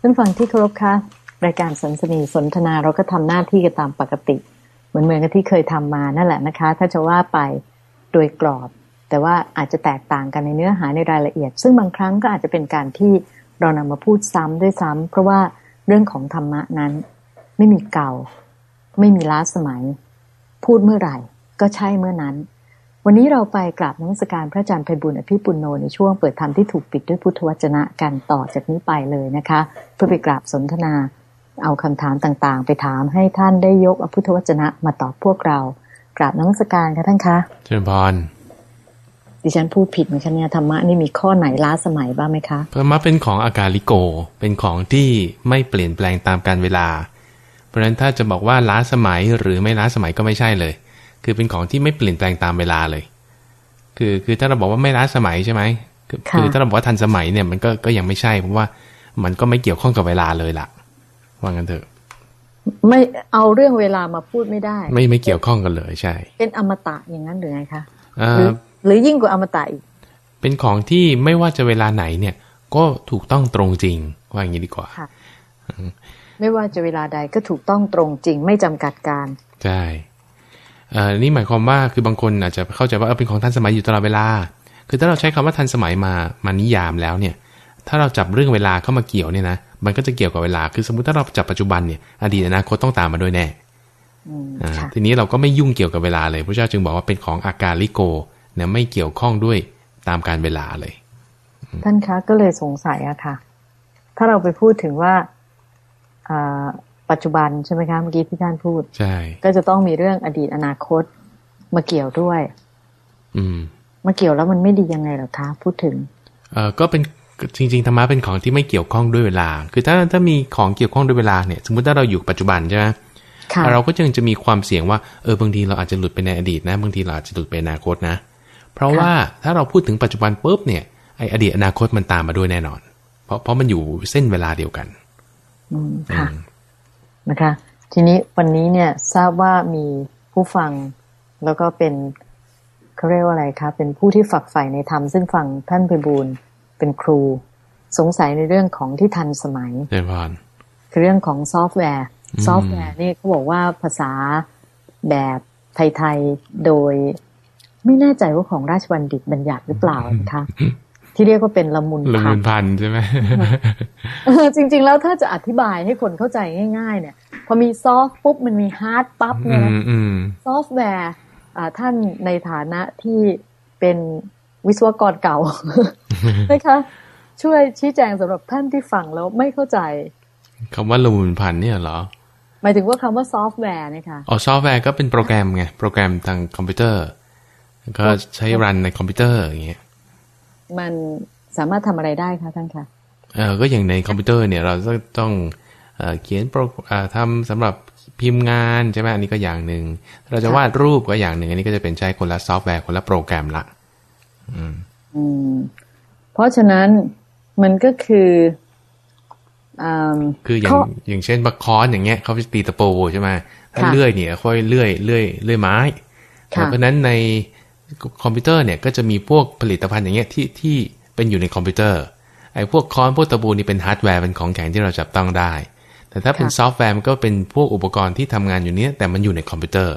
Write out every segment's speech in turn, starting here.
ท่านฟังที่เคารพคะรายการสันสนีสนทนาเราก็ทำหน้าที่กันตามปกติ เหมือนเหมือนกับที่เคยทำมานั่นแหละนะคะ ถ้าจะว่าไปโดยกรอบ แต่ว่าอาจจะแตกต่างกันในเนื้อหาในรายละเอียด ซึ่งบางครั้งก็อาจจะเป็นการที่เรานำมาพูดซ้ำด้วยซ้ำเพราะว่าเรื่องของธรรมะนั้น ไม่มีเก่า ไม่มีล้าสมัย พูดเมื่อไหร่ ก็ใช่เมื่อนั้น วันนี้เราไปกราบนมัสการพระอาจารย์ไพบุญอภิปุโนในช่วงเปิดธรรมที่ถูกปิดด้วยพุทธวจนะกันต่อจากนี้ไปเลยนะคะ เพื่อไปกราบสนทนา เอาคำถามต่างๆ ไปถามให้ท่านได้ยกอพุทธวจนะมาตอบพวกเรา กราบนมัสการค่ะท่านคะเจริญพรดิฉันพูดผิดไหมคะเนี่ยธรรมะนี่มีข้อไหนล้าสมัยบ้างไหมคะธรรมะเป็นของอากาลิโก เป็นของที่ไม่เปลี่ยนแปลงตามการเวลา เพราะฉะนั้นถ้าจะบอกว่าล้าสมัยหรือไม่ล้าสมัยก็ไม่ใช่เลย คือเป็นของที่ไม่เปลี่ยนแปลงตามเวลาเลย คือคือถ้าเราบอกว่าไม่ล้าสมัยใช่ไหมคือค่ะคือถ้าเราบอกว่าทันสมัยเนี่ยมันก็ก็ยังไม่ใช่เพราะว่ามันก็ไม่เกี่ยวข้องกับเวลาเลยล่ะ ว่างั้นเถอะ ไม่เอาเรื่องเวลามาพูดไม่ได้ ไม่ไม่เกี่ยวข้องกันเลยใช่ เป็นอมตะอย่างนั้นหรือไงคะเอ่หรืออหรือยิ่งกว่าอมตะอีก เป็นของที่ไม่ว่าจะเวลาไหนเนี่ย ก็ถูกต้องตรงจริงว่าอย่างนี้ดีกว่าค่ะไม่ว่าจะเวลาใดก็ถูกต้องตรงจริง ไม่จำกัดการ ใช่เอ่อนี่หมายความว่าคือบางคนอาจจะเข้าใจว่าเออเป็นของทันสมัยอยู่ตลอดเวลา คือถ้าเราใช้คำว่าทันสมัยมามานิยามแล้วเนี่ย ถ้าเราจับเรื่องเวลาเข้ามาเกี่ยวเนี่ยนะ มันก็จะเกี่ยวกับเวลา คือสมมุติถ้าเราจับปัจจุบันเนี่ย อดีตอนาคตต้องตามมาด้วยแน่อืมอ่าค่ะทีนี้เราก็ไม่ยุ่งเกี่ยวกับเวลาเลยพระเจ้าจึงบอกว่าเป็นของอาการลิโกเนี่ยไม่เกี่ยวข้องด้วยตามการเวลาเลย ท่านคะก็เลยสงสัยอะค่ะ ถ้าเราไปพูดถึงว่าอ่า ปัจจุบันใช่ไหมคะเมื่อกี้ที่ท่านพูด ใช่ ก็จะต้องมีเรื่องอดีตอนาคตมาเกี่ยวด้วย อืมมาเกี่ยวแล้วมันไม่ดียังไงเหรอคะพูดถึง เออก็เป็นจริงๆธรรมะเป็นของที่ไม่เกี่ยวข้องด้วยเวลา คือถ้าถ้ามีของเกี่ยวข้องด้วยเวลาเนี่ยสมมติถ้าเราอยู่ปัจจุบันใช่ไหมค่ะเราก็ยังจะมีความเสี่ยงว่าเออบางทีเราอาจจะหลุดไปในอดีตนะบางทีเราอาจจะหลุดไปอนาคตนะ เพราะว่าถ้าเราพูดถึงปัจจุบันปุ๊บเนี่ยไออดีตอนาคตมันตามมาด้วยแน่นอน เพราะเพราะมันอยู่เส้นเวลาเดียวกันอืมค่ะอืม นะคะ ทีนี้วันนี้เนี่ยทราบว่ามีผู้ฟังแล้วก็เป็นเขาเรียกว่าอะไรคะเป็นผู้ที่ฝักใฝ่ในธรรมซึ่งฟังท่านไพบูลย์เป็นครู สงสัยในเรื่องของที่ทันสมัยเจริญพรคือเรื่องของซอฟต์แวร์อืมซอฟต์แวร์นี่เขาบอกว่าภาษาแบบไทยๆโดยไม่แน่ใจว่าของราชบัณฑิตบัญญัติหรือเปล่านะคะที่เรียกว่าเป็นละมุนละพัมุนนพันใช่ไหมเออจริง ๆ แล้วถ้าจะอธิบายให้คนเข้าใจง่าย ๆ เนี่ยพ อมี soft ปุ๊บมันมี hard ปั๊บเนี่ยนะอืมซอฟต์แวร์อ่าท่านในฐานะที่เป็นวิศวกรเก่านะคะช่วยชี้แจงสำหรับท่านที่ฟังแล้วไม่เข้าใจคำว่าละมุนพันเนี่ยเหรอ หมายถึงว่าคำว่าซอฟต์แวร์นะคะอ๋อซอฟต์แวร์ก็เป็นโปรแกรมไง โปรแกรมทางคอมพิวเตอร์ ก็ใช้ run ในคอมพิวเตอร์อย่างเงี้ยมันสามารถทำอะไรได้คะท่านคะเออก็อย่างในคอมพิวเตอร์เนี่ยเราต้องต้อง เอ่อเขียนโปรเอ่อทำสำหรับพิมพ์งานใช่ไหมอันนี้ก็อย่างหนึ่งเราจะวาดรูปก็อย่างหนึ่ง อันนี้ก็จะเป็นใช้คนละซอฟต์แวร์คนละโปรแกรมละอืมอืม เพราะฉะนั้นมันก็คืออ่าคืออย่างข้ออย่างเช่นพวกค้อนอย่างเงี้ยเขาจะตีตะปูใช่ไหมถ้าค่ะเลื่อยเนี่ยค่อยเลื่อยเลื่อยเลื่อยไม้ค่ะเพราะฉะนั้นในคอมพิวเตอร์เนี่ยก็จะมีพวกผลิตภัณฑ์อย่างเงี้ยที่ที่เป็นอยู่ในคอมพิวเตอร์ไอ้พวกค้อนพวกตะปูนี่เป็นฮาร์ดแวร์เป็นของแข็งที่เราจับต้องได้ แต่ถ้าเป็นค่ะซอฟต์แวร์มันก็เป็นพวกอุปกรณ์ที่ทำงานอยู่เนี้ยแต่มันอยู่ในคอมพิวเตอร์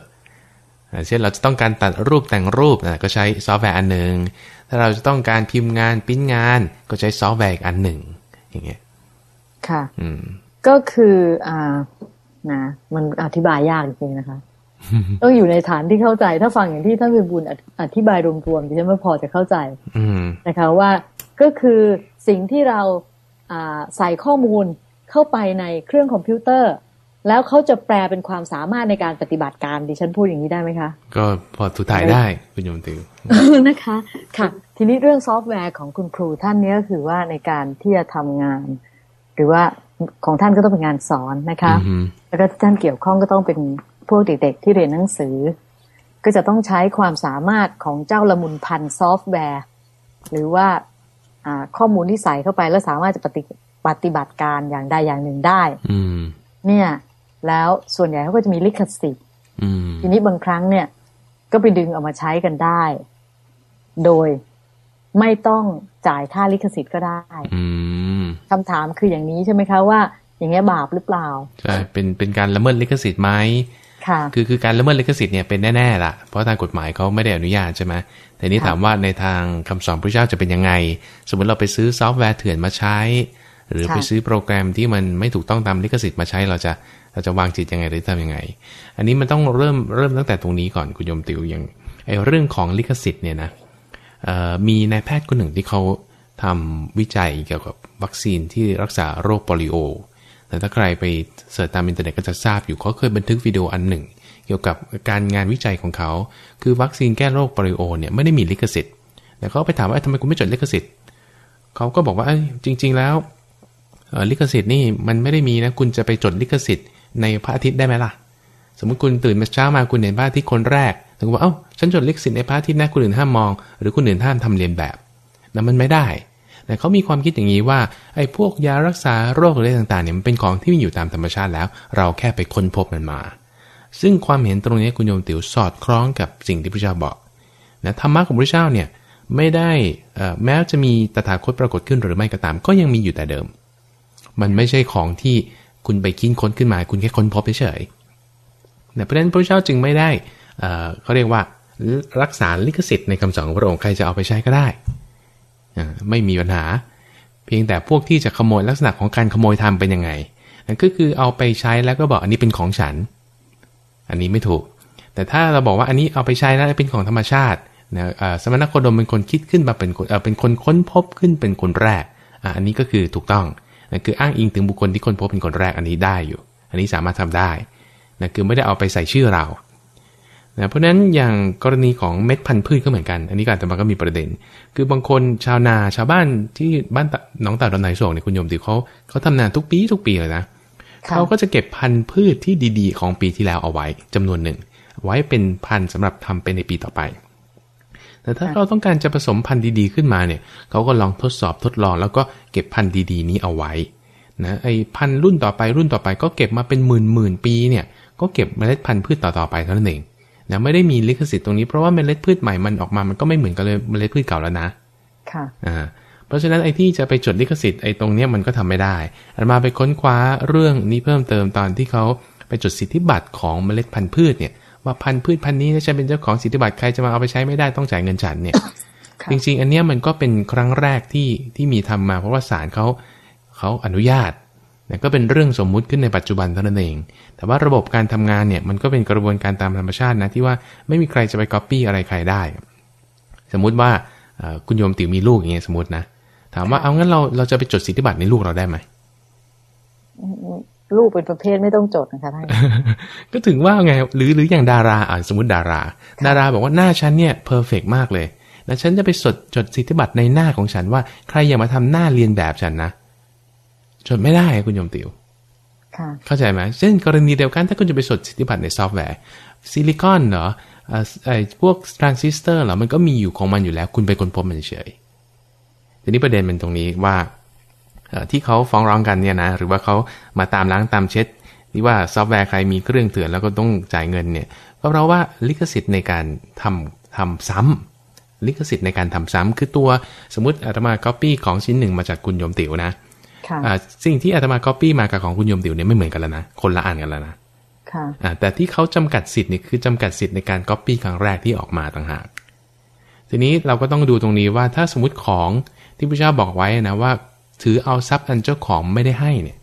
อ่าเช่นเราจะต้องการตัดรูปแต่งรูปนะก็ใช้ซอฟต์แวร์อันหนึ่งถ้าเราจะต้องการพิมพ์งานปริ้นงาน ก็ใช้ซอฟต์แวร์อีกอันหนึ่งอย่างเงี้ยค่ะ อืม ก็คืออ่านะมันอธิบายยากจริงๆนะคะต้องอยู่ในฐานที่เข้าใจ ถ้าฟังอย่างที่ท่านไพบูลย์อธิอธิบายรวมๆดิฉันไม่พอจะเข้าใจอืมนะคะ ว่าก็คือสิ่งที่เราอ่าใส่ข้อมูล เข้าไปในเครื่องคอมพิวเตอร์ แล้วเขาจะแปลเป็นความสามารถในการปฏิบัติการดิฉันพูดอย่างนี้ได้ไหมคะ ก็พอสุดท้ายได้คุณโยมติวนะคะ ค่ะ ทีนี้เรื่องซอฟต์แวร์ของคุณครูท่านเนี้ก็คือว่าในการที่จะทำงาน หรือว่าของท่านก็ต้องเป็นงานสอนนะคะอือฮึแล้วก็ที่ท่านเกี่ยวข้องก็ต้องเป็นพวกเด็กๆที่เรียนหนังสือ ก็จะต้องใช้ความสามารถของเจ้าละมุนพันซอฟต์แวร์ หรือว่าอ่าข้อมูลที่ใส่เข้าไปแล้วสามารถจะปฏิ ปฏิบัติการอย่างใดอย่างหนึ่งได้ อืมเนี่ย แล้วส่วนใหญ่เขาก็จะมีลิขสิทธิ์อืมทีนี้บางครั้งเนี่ย ก็ไปดึงเอามาใช้กันได้ โดยไม่ต้องจ่ายค่าลิขสิทธิ์ก็ได้อืมคำถามคืออย่างนี้ใช่ไหมคะว่า อย่างเงี้ยบาปหรือเปล่าใช่เป็นเป็นการละเมิดลิขสิทธิ์ไหมค่ะ คือคือการละเมิดลิขสิทธิ์เนี่ยเป็นแน่ๆล่ะ เพราะทางกฎหมายเขาไม่ได้อนุญาตใช่ไหมแต่นี้ค่ะถามว่าในทางคำสอนพระเจ้าจะเป็นยังไง สมมติเราไปซื้อซอฟต์แวร์เถื่อนมาใช้ หรือไปซื้อโปรแกรมที่มันไม่ถูกต้องตามลิขสิทธิ์มาใช้เราจะเราจะวางจิตยังไงหรือทำยังไง อันนี้มันต้องเริ่มเริ่มตั้งแต่ตรงนี้ก่อนคุณโยมติวอย่างไอ้เรื่องของลิขสิทธิ์เนี่ยนะเอ่อมีนายแพทย์คนหนึ่งที่เขาทำวิจัยเกี่ยวกับวัคซีนที่รักษาโรคโปลิโอ แต่ถ้าใครไป search ตามอินเทอร์เน็ตก็จะทราบอยู่เขาเคยบันทึกวิดีโออันหนึ่ง เกี่ยวกับการงานวิจัยของเขา คือวัคซีนแก้โรคโปลิโอเนี่ยไม่ได้มีลิขสิทธิ์แต่เขาไปถามว่าเอ้ยทำไมคุณไม่จดลิขสิทธิ์เขาก็บอกว่าเอ้ยจริง ๆ แล้วเอ่อ ลิขสิทธิ์นี่มันไม่ได้มีนะคุณจะไปจดลิขสิทธิ์ในพระอาทิตย์ได้ไหมล่ะ สมมติคุณตื่นมาเช้ามาคุณเห็นพระอาทิตย์คนแรกถึงบอกว่าเอ้าฉันจดลิขสิทธิ์ในพระอาทิตย์นะคนอื่นห้ามมอง หรือคนอื่นห้ามทำเลียนแบบแต่มันไม่ได้แต่เขามีความคิดอย่างนี้ว่าไอ้พวกยารักษาโรคอะไรต่างๆเนี่ยมันเป็นของที่มีอยู่ตามธรรมชาติแล้ว เราแค่ไปค้นพบมันมา ซึ่งความเห็นตรงนี้คุณโยมติ๋วสอดคล้องกับสิ่งที่พระเจ้าบอกนะธรรมะของพระเจ้าเนี่ยไม่ได้แม้จะมีตถาคตปรากฏขึ้นหรือไม่ก็ตาม ก็ยังมีอยู่แต่เดิม มันไม่ใช่ของที่คุณไปคิดค้นขึ้นมา คุณแค่ค้นพบเฉยๆนะเพราะนั้นพระเจ้าจึงไม่ได้เอเขาเรียกว่ารักษาลิขสิทธิ์ในคำสอนของพระองค์ใครจะเอาไปใช้ก็ได้อไม่มีปัญหา เพียงแต่พวกที่จะขโมยลักษณะของการขโมยทำเป็นยังไงนั่นก็คือเอาไปใช้แล้วก็บอกอันนี้เป็นของฉัน อันนี้ไม่ถูก แต่ถ้าเราบอกว่าอันนี้เอาไปใช้แล้วเป็นของธรรมชาตินะสมณโคดมเป็นคนคิดขึ้นมาเป็นคนเป็นคนค้นพบขึ้นเป็นคนแรก อันนี้ก็คือถูกต้อง นะคืออ้างอิงถึงบุคคลที่ค้นพบเป็นคนแรกอันนี้ได้อยู่ อันนี้สามารถทำได้นะคือไม่ได้เอาไปใส่ชื่อเรานะเพราะฉะนั้นอย่างกรณีของเม็ดพันธุ์พืชก็เหมือนกัน อันนี้การแต่มาก็มีประเด็น คือบางคนชาวนาชาวบ้านที่บ้านตะหนองตาดอนไหนโศกเนี่ยคุณโยมติเขาเขาทำนาทุกปีทุกปีเลยนะค่ะเขาก็จะเก็บพันธุ์พืชที่ดีๆ ของปีที่แล้วเอาไว้จำนวนหนึ่งไว้เป็นพันธุ์สำหรับทำเป็นในปีต่อไป แต่ถ้าเราต้องการจะผสมพันธุ์ดีๆขึ้นมาเนี่ยเขาก็ลองทดสอบทดลอง แล้วก็เก็บพันธุ์ดีๆนี้เอาไว้นะไอ้พันธุ์รุ่นต่อไปรุ่นต่อไปก็เก็บมาเป็นหมื่นหมื่นๆปีเนี่ยก็เก็บเมล็ดพันธุ์พืชต่อๆไปเท่านั้นเองนะไม่ได้มีลิขสิทธิ์ตรงนี้เพราะว่าเมล็ดพืชใหม่มันออกมามันก็ไม่เหมือนกันเลยเมล็ดพืชเก่าแล้วนะค่ะอ่าเพราะฉะนั้นไอ้ที่จะไปจดลิขสิทธิ์ไอ้ตรงเนี้ยมันก็ทำไม่ได้อาตมาไปค้นคว้าเรื่องนี้เพิ่มเติมตอนที่เขาไปจดสิทธิบัตรของเมล็ดพันธุ์พืชเนี่ย ว่าพันธุ์พืชพันธุ์นี้ฉันเป็นเจ้าของสิทธิบัตรใครจะมาเอาไปใช้ไม่ได้ต้องจ่ายเงินฉันเนี่ยค่ะจริง ๆ อันเนี้ยมันก็เป็นครั้งแรกที่ที่มีทำมา เพราะว่าศาลเขาเขาอนุญาตนะก็เป็นเรื่องสมมุติขึ้นในปัจจุบันเท่านั้นเอง แต่ว่าระบบการทำงานเนี่ยมันก็เป็นกระบวนการตามธรรมชาตินะที่ว่าไม่มีใครจะไปก๊อปปี้อะไรใครได้ สมมุติว่าเอ่อคุณโยมติ๋วมีลูกอย่างเงี้ยสมมตินะถามว่าเอางั้นเราเราจะไปจดสิทธิบัตรในลูกเราได้ไหม ลูกเป็นประเภทไม่ต้องจดนะคะท่านก็ถึงว่าไงหรือหรืออย่างดาราอ่าสมมติดารา ดาราบอกว่าหน้าฉันเนี่ย perfect มากเลยนะฉันจะไปจดจดสิทธิบัตรในหน้าของฉันว่าใครอย่ามาทำหน้าเลียนแบบฉันนะจดไม่ได้คุณโยมติ๋วค่ะเข้าใจไหมเช่นกรณีเดียวกันถ้าคุณจะไปจดสิทธิบัตรในซอฟต์แวร์ silicon เหรอเอ่อไอ้พวก transistor เหรอมันก็มีอยู่ของมันอยู่แล้ว คุณไปค้นพบมันเฉยทีนี้ประเด็นเป็นตรงนี้ว่าเอ่อ ที่เขาฟ้องร้องกันเนี่ยนะหรือว่าเขามาตามล้างตามเช็ดที่ว่าซอฟต์แวร์ใครมีเครื่องเถื่อนแล้วก็ต้องจ่ายเงินเนี่ยก็เพราะว่าลิขสิทธิ์ในการทำทำซ้ำลิขสิทธิ์ในการทำซ้ำคือตัวสมมติอาตมาก๊อปปี้ของชิ้นหนึ่งมาจากคุณโยมติ๋วนะค่ะอ่าสิ่งที่อาตมาก๊อปปี้มากับของคุณโยมติ๋วเนี่ยไม่เหมือนกันแล้วนะคนละอันกันแล้วนะค่ะอ่าแต่ที่เขาจำกัดสิทธิ์นี่คือจำกัดสิทธิ์ในการก๊อปปี้ครั้งแรกที่ออกมาต่างหากทีนี้เราก็ต้องดูตรงนี้ว่าถ้าสมมติของที่พระพุทธเจ้าบอกไว้นะว่า ถือเอาทรัพย์อันเจ้าของไม่ได้ให้เนี่ย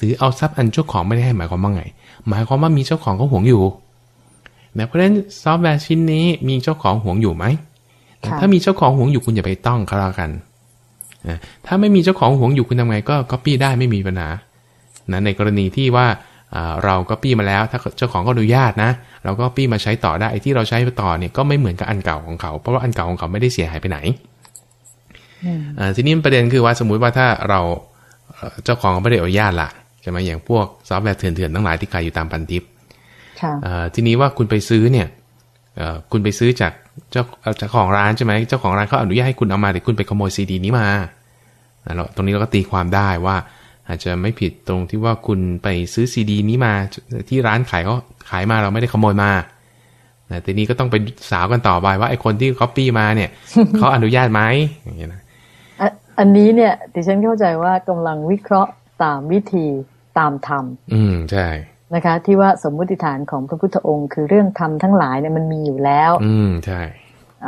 ถือเอาทรัพย์อันเจ้าของไม่ได้ให้หมายความว่าไง หมายความว่ามีเจ้าของเขาหวงอยู่นะเพราะฉะนั้นซอฟต์แวร์ชิ้นนี้มีเจ้าของหวงอยู่ไหมค่ะถ้ามีเจ้าของหวงอยู่คุณอย่าไปแตะของเขาแล้วกันนะถ้าไม่มีเจ้าของหวงอยู่คุณทำไงก็ก๊อปปี้ได้ไม่มีปัญหานะในกรณีที่ว่าอ่าเราก็ปี้มาแล้ว ถ้าเจ้าของก็อนุญาตนะ เราก็ปี้มาใช้ต่อได้ไอ้ที่เราใช้ต่อเนี่ยก็ไม่เหมือนกับอันเก่าของเขา เพราะว่าอันเก่าของเขาไม่ได้เสียหายไปไหนอืมอ่า ทีนี้ประเด็นคือว่าสมมุติว่าถ้าเราเอ่อเจ้าของไม่ได้อนุญาตล่ะใช่ไหมอย่างพวกซอฟต์แวร์เถื่อนๆทั้งหลายที่ขายอยู่ตามพันธุ์ทิพย์ค่ะอ่าทีนี้ว่าคุณไปซื้อเนี่ยเอ่อคุณไปซื้อจากเจ้าเอ่อเจ้าของร้านใช่ไหมเจ้าของร้านเขาอนุญาตให้คุณเอามาแต่คุณไปขโมยซีดีนี้มาอะเราตรงนี้เราก็ตีความได้ว่าอาจจะไม่ผิดตรงที่ว่าคุณไปซื้อซีดีนี้มาที่ร้านขายเขาขายมาเราไม่ได้ขโมยมาแต่ทีนี้ก็ต้องไปสาวกันต่อไปว่าไอ้คนที่ก๊อปปี้มาเนี่ยเขาอนุญาตไหมอย่างเงี้ยนะ อะอันนี้เนี่ยดิฉันเข้าใจว่ากำลังวิเคราะห์ตามวิธีตามธรรม อืมใช่นะคะ ที่ว่าสมมุติฐานของพระพุทธองค์ คือเรื่องธรรมทั้งหลายเนี่ยมันมีอยู่แล้ว อืมใช่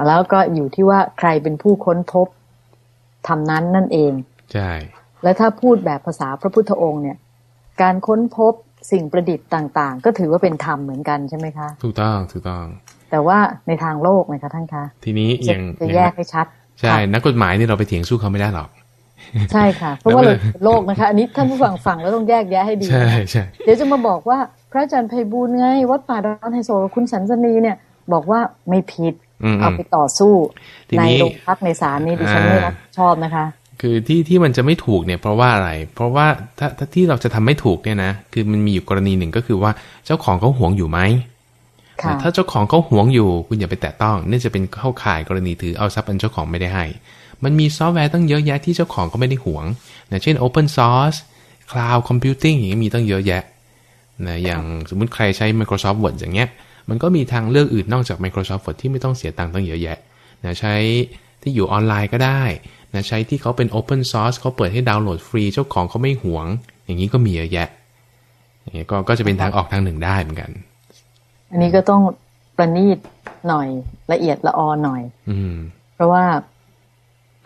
แล้วก็อยู่ที่ว่าใครเป็นผู้ค้นพบธรรมนั้นนั่นเอง ใช่ และถ้าพูดแบบภาษาพระพุทธองค์เนี่ย การค้นพบสิ่งประดิษฐ์ต่าง ๆ ก็ถือว่าเป็นธรรมเหมือนกันใช่ไหมคะ ถูกต้อง ถูกต้อง แต่ว่าในทางโลกนะคะท่านคะ ทีนี้อจะย่างจะอแยย่างกให้ชัด ใช่ค่ะนักกฎหมายนี่เราไปเถียงสู้เขาไม่ได้หรอก ใช่ค่ะ เพราะว่าเราเป็นโลกนะคะ อันนี้ท่านผู้ฟังฟังแล้วต้องแยกแยะให้ดี ใช่นะคะใช่เดี๋ยวจะมาบอกว่าพระอาจารย์ไพบูลย์ไงวัดป่าดอนไฮโซกับคุณสันสนีเนี่ย บอกว่าไม่ผิดอืมเอาไปต่อสู้ทีในนี้โรงพักในศาลนี้ดิฉันไม่รับผิดชอบนะคะ คือที่ที่มันจะไม่ถูกเนี่ยเพราะว่าอะไร เพราะว่าถ้าถ้าที่เราจะทำไม่ถูกเนี่ยนะคือมันมีอยู่กรณีหนึ่งก็คือว่าเจ้าของเขาหวงอยู่ไหมค่ะ ถ้าเจ้าของเขาหวงอยู่ คุณอย่าไปแตะต้องนี่จะเป็นเข้าข่ายกรณีถือเอาทรัพย์อันเจ้าของไม่ได้ให้ มันมีซอฟต์แวร์ตั้งเยอะแยะที่เจ้าของก็ไม่ได้หวงนะเช่น Open Source Cloud Computing อย่างนี้มีตั้งเยอะแยะนะอย่างสมมุติใครใช้ Microsoft Word อย่างเงี้ย มันก็มีทางเลือกอื่นนอกจาก Microsoft Word ที่ไม่ต้องเสียตังค์ตั้งเยอะแยะนะใช้ที่อยู่ออนไลน์ก็ได้นะใช้ที่เขาเป็น Open Source เขาเปิดให้ดาวน์โหลดฟรีเจ้าของเขาไม่หวง อย่างนี้ก็มีเยอะแยะอย่างเงี้ยก็ก็จะเป็นทางออกทางหนึ่งได้เหมือนกัน อันนี้ก็ต้องประณีตหน่อยละเอียดละออหน่อย อืม เพราะว่า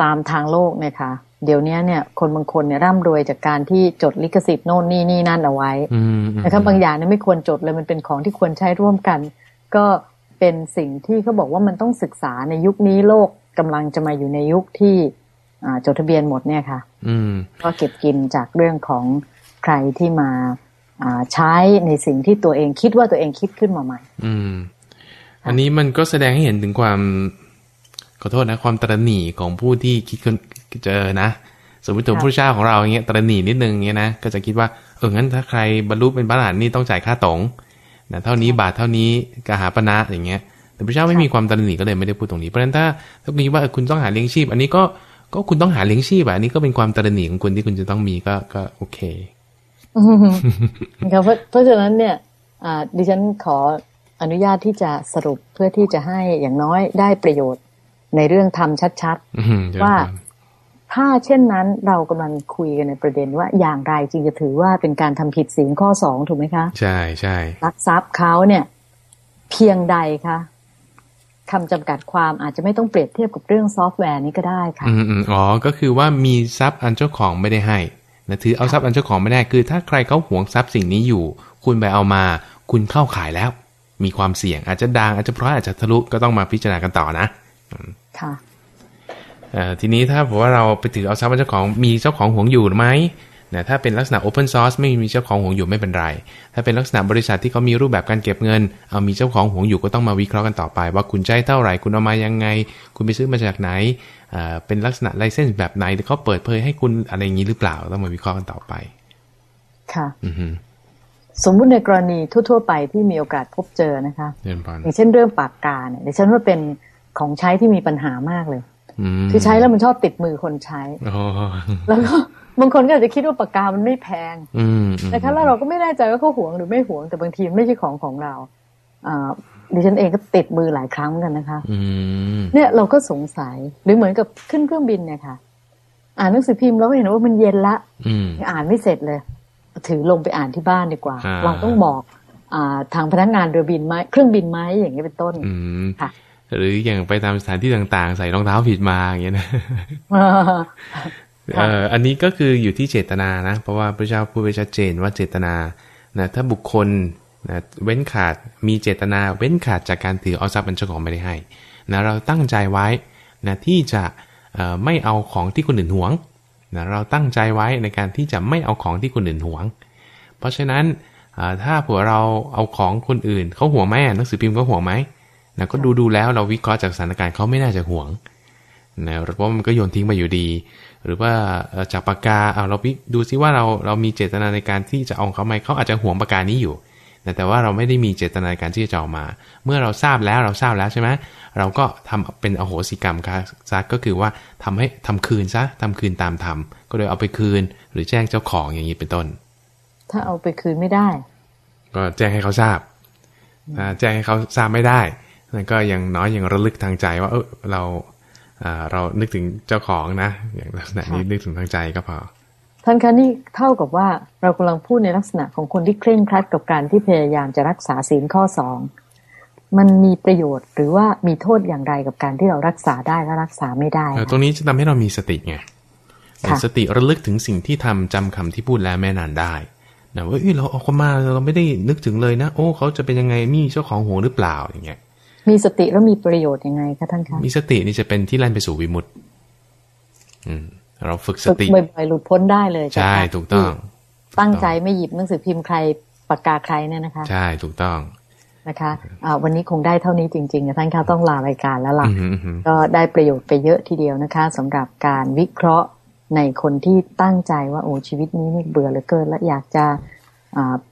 ตามทางโลกเนี่ยค่ะเดี๋ยวนี้เนี่ย คนบางคนเนี่ยร่ำรวยจากการที่จดลิขสิทธิ์โน่นนี่นี่นั่นเอาไว้อืมอืมนะคะบางอย่างเนี่ยไม่ควรจดเลยมันเป็นของที่ควรใช้ร่วมกัน ก็เป็นสิ่งที่เขาบอกว่ามันต้องศึกษาในยุคนี้โลกกำลังจะมาอยู่ในยุคที่อ่าจดทะเบียนหมดเนี่ยค่ะอืมก็เก็บกินจากเรื่องของใครที่มาอ่า ใช้ในสิ่งที่ตัวเองคิดว่าตัวเองคิดขึ้นมาใหม่ อืม อันนี้มันก็แสดงให้เห็นถึงความขอโทษนะ ความตระหนี่ของผู้ที่คิดคนเจอนะ สมมติตัวค่ะพระเจ้าของเราอย่างเงี้ยตระหนี่นิดนึงเงี้ยนะก็จะคิดว่าเอองั้นถ้าใครบรรลุเป็นพระอรหันต์นี่ต้องจ่ายค่าตงนะเท่านี้บาทเท่านี้กหาปณะอย่างเงี้ย แต่พระเจ้าไม่มีความตระหนี่ก็เลยไม่ได้พูดตรงนี้เพราะฉะนั้นถ้าถ้าคุณคิดว่าเออคุณต้องหาเลี้ยงชีพ อันนี้ก็ก็คุณต้องหาเลี้ยงชีพอะอันนี้ก็เป็นความตระหนี่ของคุณที่คุณจะต้องมีก็ก็โอเคนะ คะเพราะเพราะฉะนั้นเนี่ยอ่าดิฉันขออนุญาตที่จะสรุปเพื่อที่จะให้อย่างน้อยได้ประโยชน์ในเรื่องธรรมะชัดอืมเจริญว่าพรๆถ้าเช่นนั้นเรากำลังคุยกันในประเด็นว่าอย่างไรจึงจะถือว่าเป็นการทำผิดศีลข้อสองถูกไหมคะ ใช่ใช่ลักทรัพย์เขาเนี่ย เพียงใดคะคำจำกัดความอาจจะไม่ต้องเปรียบเทียบกับเรื่องซอฟต์แวร์นี้ก็ได้ค่ะ อืมอืมอ๋อ ก็คือว่ามีทรัพย์อันเจ้าของไม่ได้ให้ นะถือเอาทรัพย์อันเจ้าของไม่ได้คือ ถ้าใครเขาหวงทรัพย์สิ่งนี้อยู่ คุณไปเอามา คุณเข้าข่ายแล้ว มีความเสี่ยงอาจจะดังอาจจะเพราะอาจจะทะลุก็ต้องมาพิจารณากันต่อนะค่ะเอ่อทีนี้ถ้าผมว่าเราไปถือเอาทรัพย์อันเจ้าของมีเจ้าของหวงอยู่ไหม นะถ้าเป็นลักษณะ Open Source ไม่มีเจ้าของหวงอยู่ไม่เป็นไร ถ้าเป็นลักษณะบริษัทที่เขามีรูปแบบการเก็บเงิน เอามีเจ้าของหวงอยู่ก็ต้องมาวิเคราะห์กันต่อไป ว่าคุณใช้เท่าไหร่คุณเอามายังไง คุณไปซื้อมาจากไหนเอ่อเป็นลักษณะไลเซนส์แบบไหนหรือเขาเปิดเผยให้คุณอะไรอย่างนี้หรือเปล่าต้องมาวิเคราะห์กันต่อไป ค่ะอือฮึสมมุติในกรณีทั่ว ๆ ไปที่มีโอกาสพบเจอนะคะเรียนพรอย่างเช่นเรื่องปากกาเนี่ยดิฉันว่าเป็นของใช้ที่มีปัญหามากเลยม คือใช้แล้วมันชอบติดมือคนใช้อ๋อแล้วก็บางคนก็อาจจะคิดว่าปากกามันไม่แพงอืมอืมนะคะแล้วเราก็ไม่แน่ใจว่าเขาหวงหรือไม่หวงแต่บางทีมันไม่ใช่ของของเราอ่าดิฉันเองก็ติดมือหลายครั้งเหมือนกันนะคะอืมเนี่ยเราก็สงสัยหรือเหมือนกับขึ้นเครื่องบินเนี่ยค่ะ อ่านหนังสือพิมพ์แล้วก็เห็นว่ามันเย็นละอืมยังอ่านไม่เสร็จเลย ถือลงไปอ่านที่บ้านดีกว่าอ่าเราต้องบอกอาทางพนักงานเรือบินไหมเครื่องบินไหมอย่างนี้ยเป็นต้นอืมค่ะ หรืออย่างไปตามสถานที่ต่างๆ ใส่รองเท้าผิดมาอย่างเงี้ยนะเอ่ออันนี้ก็คืออยู่ที่เจตนานะ เพราะว่าพระเจ้าพูดไว้ชัดเจนว่าเจตนานะถ้าบุคคลนะเว้นขาดมีเจตนาเว้นขาดจากการถือเอาทรัพย์อันเจ้าของไม่ได้ให้นะเราตั้งใจไว้นะที่จะเอ่อไม่เอาของที่คนอื่นหวงนะเราตั้งใจไว้ในการที่จะไม่เอาของที่คนอื่นหวง เพราะฉะนั้นเอ่อถ้าผัวเราเอาของคนอื่นเขาห่วงไหมอะหนังสือพิมพ์เขาห่วงไหม นะก็ดูดูๆแล้วเราวิเคราะห์จากสถานการณ์เขาไม่น่าจะห่วงนะเพราะว่ามันก็โยนทิ้งไปอยู่ดี หรือว่าเอ่อจากปากกาเอาเราวิดูซิว่าเราเรามีเจตนาในการที่จะเอาเขาไหมเขาอาจจะห่วงปากกานี้อยู่แต่แต่ว่าเราไม่ได้มีเจตนาในการที่จะเอามา เมื่อเราทราบแล้วเราทราบแล้วใช่ไหมเราก็ทำเป็นอโหสิกรรมค่ะซะก็คือว่าทำให้ทำคืนซะทำคืนตามธรรมก็เลยเอาไปคืน หรือแจ้งเจ้าของอย่างนี้เป็นต้น ถ้าเอาไปคืนไม่ได้ ก็แจ้งให้เขาทราบถ้าแจ้งให้เขาทราบไม่ได้ นั่นก็ยังน้อยยังระลึกทางใจว่าเออเราเรานึกถึงเจ้าของนะ อย่างลักษณะนี้นึกถึงทางใจก็พอท่านคะนี่เท่ากับว่าเรากำลังพูดในลักษณะของคนที่เคร่งครัดกับการที่พยายามจะรักษาศีลข้อสองมันมีประโยชน์หรือว่ามีโทษอย่างไรกับการที่เรารักษาได้และรักษาไม่ได้ ตรงนี้จะทำให้เรามีสติไงสติระลึกถึงสิ่งที่ทำจำคำที่พูดแล้วแม่นานได้นะว่าเราออกมาเราไม่ได้นึกถึงเลยนะ โอ้เขาจะเป็นยังไงมีเจ้าของหัวหรือเปล่าอย่างเงี้ย มีสติแล้วมีประโยชน์ยังไงคะท่านคะมีสตินี่จะเป็นที่แล่นไปสู่วิมุตติอืมเราฝึกสติบ่อยๆหลุดพ้นได้เลยใช่ถูกต้อง ตั้งใจไม่หยิบหนังสือพิมพ์ใครปากกาใครเนี่ยนะคะ ใช่ถูกต้องนะคะะวันนี้คงได้เท่านี้จริงๆนะท่านคะต้องลารายการแล้วล่ะก็ได้ประโยชน์ไปเยอะทีเดียวนะคะสำหรับการวิเคราะห์ในคนที่ตั้งใจว่าโอ้ชีวิตนี้นี่เบื่อเหลือเกิน และอยากจะ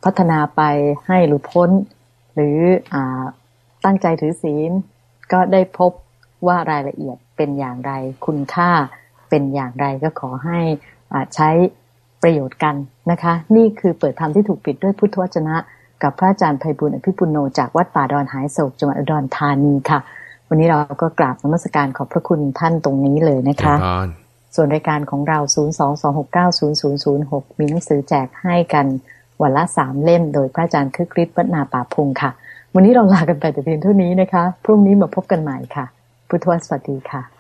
พัฒนาไปให้หลุดพ้น หรืออ ตั้งใจถือศีล ก็ได้พบว่ารายละเอียดเป็นอย่างไร คุณค่าเป็นอย่างไรก็ขอให้ใช้ประโยชน์กันนะคะ นี่คือเปิดธรรมที่ถูกปิดด้วยพุทธวจนะ กับพระอาจารย์ไพบุญอภิปุโนจากวัดป่าดอนหายโศกจังหวัดอุดรธานีค่ะ วันนี้เราก็กราบนมัสการขอบพระคุณท่านตรงนี้เลยนะคะส่วนรายการของเรา 022690006 มีหนังสือแจกให้กันวันละสามเล่ม โดยพระอาจารย์คึกฤทธิ์วัฒนาป่าพงค่ะ วันนี้เราลากันไปแต่เพียงเท่านี้นะคะ พรุ่งนี้มาพบกันใหม่ค่ะ พุทธวสวัสดีค่ะ